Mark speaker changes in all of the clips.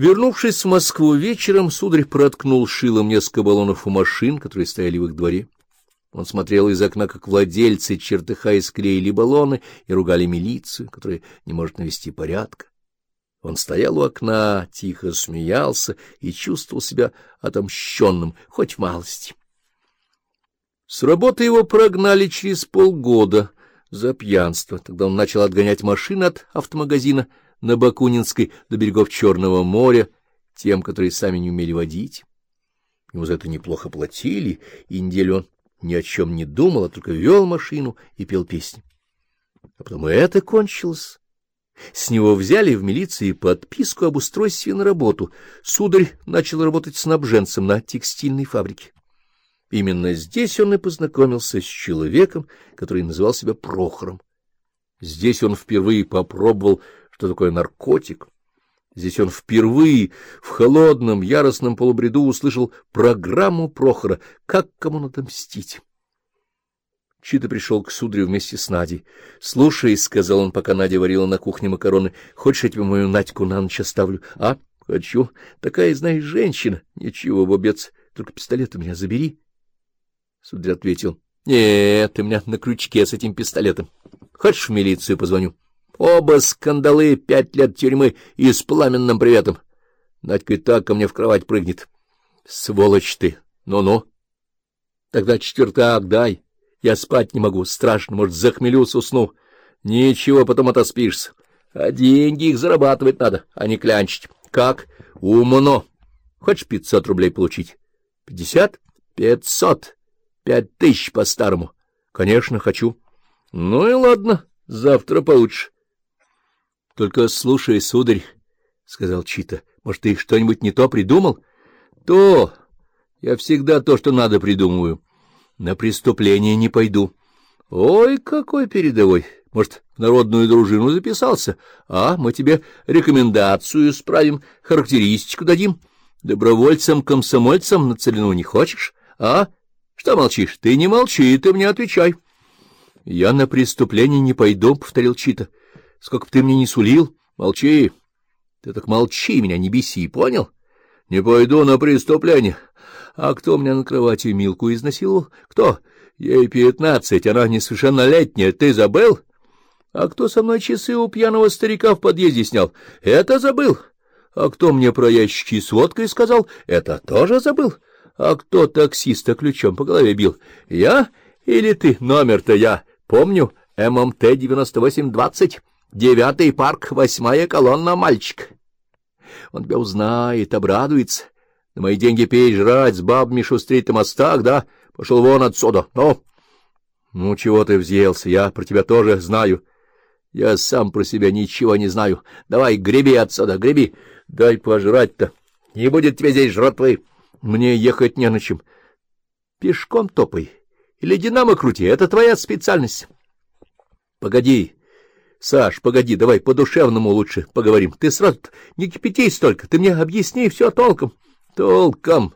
Speaker 1: Вернувшись в Москву вечером, сударь проткнул шилом несколько баллонов у машин, которые стояли в их дворе. Он смотрел из окна, как владельцы, чертыхаясь, клеили баллоны и ругали милицию, которая не может навести порядка. Он стоял у окна, тихо смеялся и чувствовал себя отомщенным, хоть в малости. С работы его прогнали через полгода за пьянство. Тогда он начал отгонять машины от автомагазина на Бакунинской до берегов Черного моря, тем, которые сами не умели водить. Ему за это неплохо платили, и неделю он ни о чем не думал, а только вел машину и пел песни. А потом и это кончилось. С него взяли в милиции подписку об устройстве на работу. Сударь начал работать снабженцем на текстильной фабрике. Именно здесь он и познакомился с человеком, который называл себя Прохором. Здесь он впервые попробовал, что такое наркотик. Здесь он впервые в холодном, яростном полубреду услышал программу Прохора «Как кому надо мстить». Чита пришел к сударю вместе с Надей. — Слушай, — сказал он, пока Надя варила на кухне макароны, — хочешь, я тебе мою Надьку на ночь оставлю? — А? — Хочу. Такая, знаешь, женщина. — Ничего, бобец, только пистолет у меня забери. Сударь ответил. — Нет, ты меня на крючке с этим пистолетом. Хочешь, в милицию позвоню? Оба скандалы, пять лет тюрьмы и с пламенным приветом. Надька и так ко мне в кровать прыгнет. — Сволочь ты! Ну-ну. Тогда четвертый акт дай. Я спать не могу, страшно, может, захмелюсь, усну. Ничего, потом отоспишься. А деньги их зарабатывать надо, а не клянчить. Как? Умно. Хочешь пятьсот рублей получить? Пятьдесят? Пятьсот. Пять тысяч по-старому. Конечно, хочу. Ну и ладно, завтра получишь. — Только слушай, сударь, — сказал Чита, — может, ты что-нибудь не то придумал? — То. Я всегда то, что надо, придумываю. На преступление не пойду. Ой, какой передовой! Может, в народную дружину записался? А, мы тебе рекомендацию справим, характеристику дадим. Добровольцам-комсомольцам на целину не хочешь? А? Что молчишь? Ты не молчи, ты мне отвечай. — Я на преступление не пойду, — повторил Чита. — Сколько бы ты мне не сулил, молчи. Ты так молчи, меня не беси, понял? — Не пойду на преступление. — а кто меня на кровати Милку изнасиловал? Кто? Ей пятнадцать, она несовершеннолетняя, ты забыл? А кто со мной часы у пьяного старика в подъезде снял? Это забыл. А кто мне про ящики с водкой сказал? Это тоже забыл. А кто таксиста ключом по голове бил? Я или ты? Номер-то я помню. ММТ 9820. Девятый парк, восьмая колонна, мальчик. Он тебя узнает, обрадуется. На мои деньги пей, жрать, с бабами шустрить на мостах, да? Пошел вон отсюда, ну! Ну, чего ты взъелся, я про тебя тоже знаю. Я сам про себя ничего не знаю. Давай, греби отсюда, греби. Дай пожрать-то. Не будет тебе здесь жратвы. Мне ехать не на чем. Пешком топай. Или динамо крути, это твоя специальность. Погоди, Саш, погоди, давай по-душевному лучше поговорим. Ты сразу не кипятись столько, ты мне объясни все толком. Толком.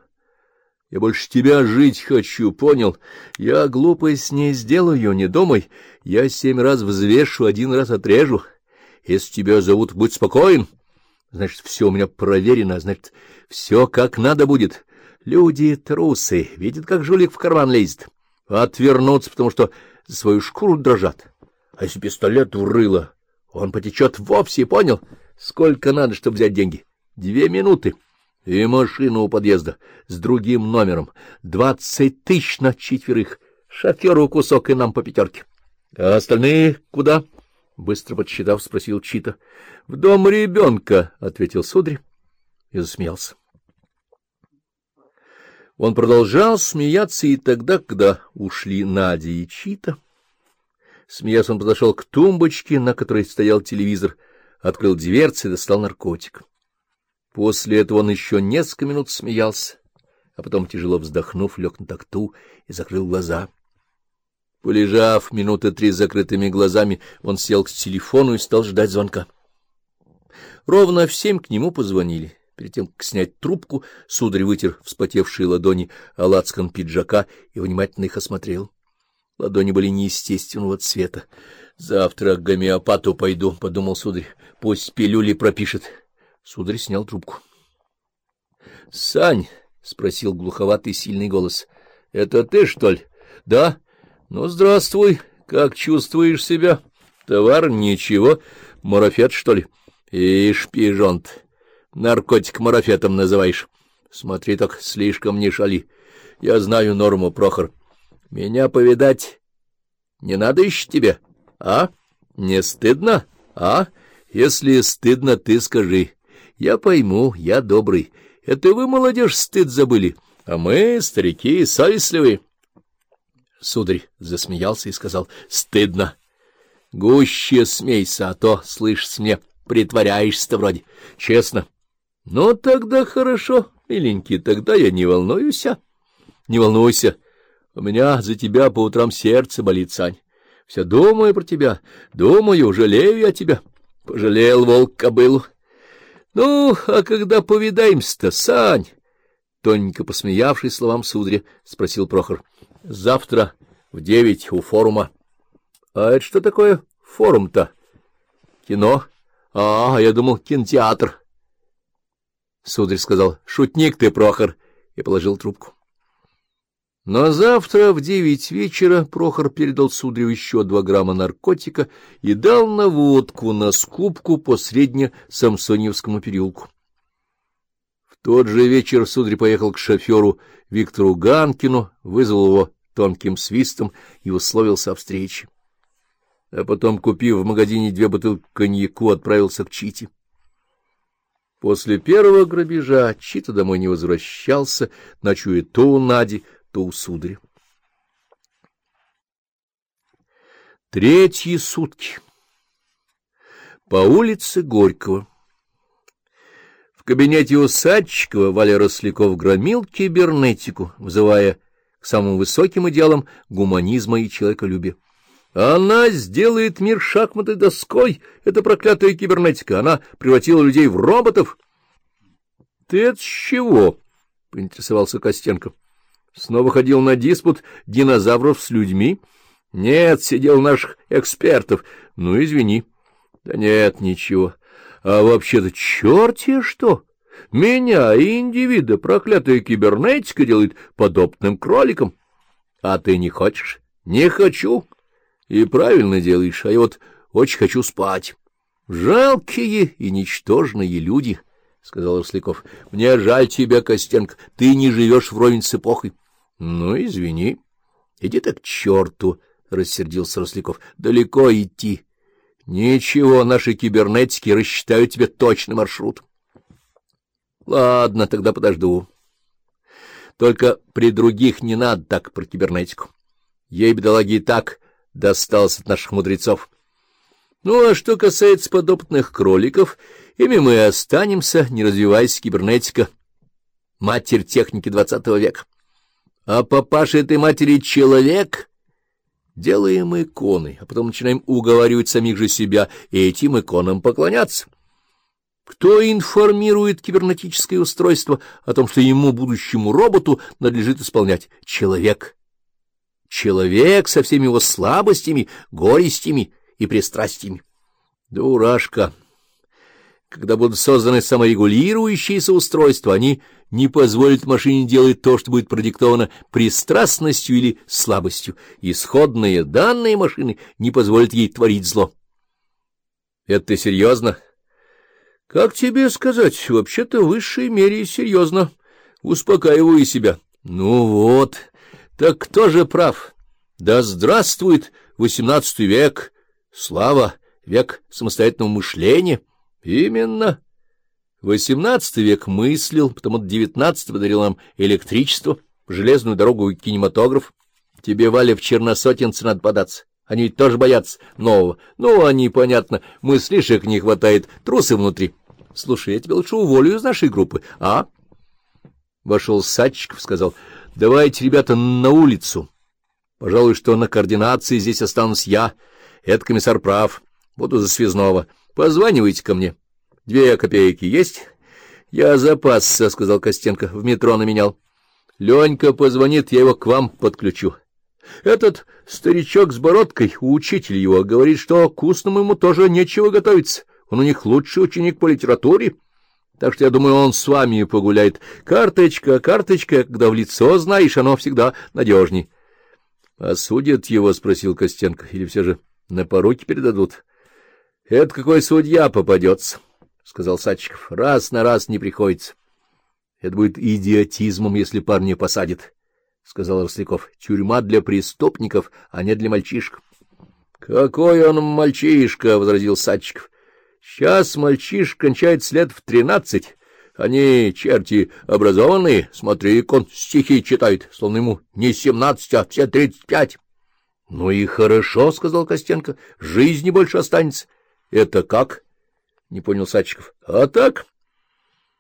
Speaker 1: Я больше тебя жить хочу, понял? Я глупость не сделаю, не думай. Я семь раз взвешу, один раз отрежу. Если тебя зовут, будь спокоен. Значит, все у меня проверено, значит, все как надо будет. Люди трусы, видят, как жулик в карман лезет. Отвернуться, потому что за свою шкуру дрожат. А если пистолет врыло, он потечет вовсе, понял? Сколько надо, чтобы взять деньги? Две минуты. И машина у подъезда с другим номером. Двадцать тысяч на четверых. Шоферу кусок и нам по пятерке. А остальные куда? Быстро подсчитав, спросил Чита. — В дом ребенка, — ответил сударь и засмеялся. Он продолжал смеяться и тогда, когда ушли Надя и Чита. Смеясь, он подошел к тумбочке, на которой стоял телевизор, открыл дверцы и достал наркотик. После этого он еще несколько минут смеялся, а потом, тяжело вздохнув, лег на такту и закрыл глаза. Полежав минуты три с закрытыми глазами, он сел к телефону и стал ждать звонка. Ровно в семь к нему позвонили. Перед тем, как снять трубку, сударь вытер вспотевшие ладони о пиджака и внимательно их осмотрел. Ладони были неестественного цвета. — Завтра к гомеопату пойду, — подумал сударь. — Пусть пилюли пропишет. Сударь снял трубку. — Сань, — спросил глуховатый сильный голос, — это ты, что ли? — Да. — Ну, здравствуй. Как чувствуешь себя? — Товар? Ничего. Марафет, что ли? — Ишь, пижонт. Наркотик марафетом называешь. Смотри, так слишком не шали. Я знаю норму, Прохор. Меня повидать не надо еще тебе, а? Не стыдно, а? Если стыдно, ты скажи. Я пойму, я добрый. Это вы, молодежь, стыд забыли, а мы, старики, совестливые. Сударь засмеялся и сказал, — Стыдно. Гуще смейся, а то, слышишь мне, притворяешься-то вроде. Честно. Ну, тогда хорошо, миленький, тогда я не волнуюсь. А? Не волнуйся. У меня за тебя по утрам сердце болит, Сань. Все думаю про тебя, думаю, жалею я тебя. Пожалел волк кобылу. Ну, а когда повидаемся-то, Сань? Тоненько посмеявшись словам сударя, спросил Прохор. — Завтра в девять у форума. — А это что такое форум-то? — Кино. А, я думал, кинотеатр. Сударь сказал, — Шутник ты, Прохор, и положил трубку. Но завтра в девять вечера Прохор передал сударю еще два грамма наркотика и дал наводку на скупку по Средне-Самсоньевскому переулку. В тот же вечер сударь поехал к шоферу Виктору Ганкину, вызвал его тонким свистом и условился о встрече. А потом, купив в магазине две бутылки коньяку, отправился к Чите. После первого грабежа Чита домой не возвращался, ночуя то у Нади, то у сударя. Третьи сутки. По улице Горького. В кабинете у Садчикова Валя Росляков громил кибернетику, вызывая к самым высоким идеалам гуманизма и человеколюбия. Она сделает мир шахматной доской, это проклятая кибернетика. Она превратила людей в роботов. — Ты с чего? — поинтересовался Костенко. Снова ходил на диспут динозавров с людьми? Нет, сидел наших экспертов. Ну, извини. Да нет, ничего. А вообще-то черти что! Меня и индивида проклятая кибернетика делает подобным кроликом. А ты не хочешь? Не хочу. И правильно делаешь, а я вот очень хочу спать. Жалкие и ничтожные люди, — сказал Росляков. — Мне жаль тебя, Костенко, ты не живешь вровень с эпохой. — Ну, извини. — Иди так к черту, — рассердился Росляков. — Далеко идти. Ничего, наши кибернетики рассчитают тебе точный маршрут. — Ладно, тогда подожду. Только при других не надо так про кибернетику. Ей, бедолаги, и так досталось от наших мудрецов. Ну, а что касается подопытных кроликов, ими мы останемся, не развиваясь кибернетика, матерь техники двадцатого века. А папаша этой матери человек. Делаем иконы, а потом начинаем уговаривать самих же себя этим иконам поклоняться. Кто информирует кибернетическое устройство о том, что ему, будущему роботу, надлежит исполнять? Человек. Человек со всеми его слабостями, горестями и пристрастиями. Дурашка! Когда будут созданы саморегулирующиеся устройства, они не позволят машине делать то, что будет продиктовано пристрастностью или слабостью. Исходные данные машины не позволят ей творить зло. Это ты серьезно? Как тебе сказать? Вообще-то в высшей мере серьезно. Успокаиваю себя. Ну вот, так кто же прав? Да здравствует восемнадцатый век! Слава! Век самостоятельного мышления! Именно. Восемнадцатый век мыслил, потому что девятнадцатый подарил нам электричество, железную дорогу и кинематограф. Тебе, Валя, в черносотенцы надо податься. Они ведь тоже боятся нового. Ну, они, понятно, мыслишек не хватает, трусы внутри. Слушай, я тебя лучше уволю из нашей группы, а? Вошел Садчиков, сказал, давайте, ребята, на улицу. Пожалуй, что на координации здесь останусь я. Это комиссар прав. Буду за связного. Позванивайте ко мне. Две копейки есть? Я запасся, — сказал Костенко. В метро наменял. Ленька позвонит, я его к вам подключу. Этот старичок с бородкой, учитель его, говорит, что к устному ему тоже нечего готовиться. Он у них лучший ученик по литературе. Так что я думаю, он с вами погуляет. Карточка, карточка, когда в лицо знаешь, оно всегда надежней. — А судят его? — спросил Костенко. — Или все же на поруки передадут? — Это какой судья попадется, — сказал Садчиков. — Раз на раз не приходится. — Это будет идиотизмом, если парня посадит, — сказал Росляков. — Тюрьма для преступников, а не для мальчишек. — Какой он мальчишка, — возразил Садчиков. — Сейчас мальчишка кончает след в тринадцать. Они, черти, образованные, смотри, он стихи читает, словно ему не семнадцать, а все тридцать пять. — Ну и хорошо, — сказал Костенко, — жизни больше останется. — Это как? — не понял Садчиков. — А так,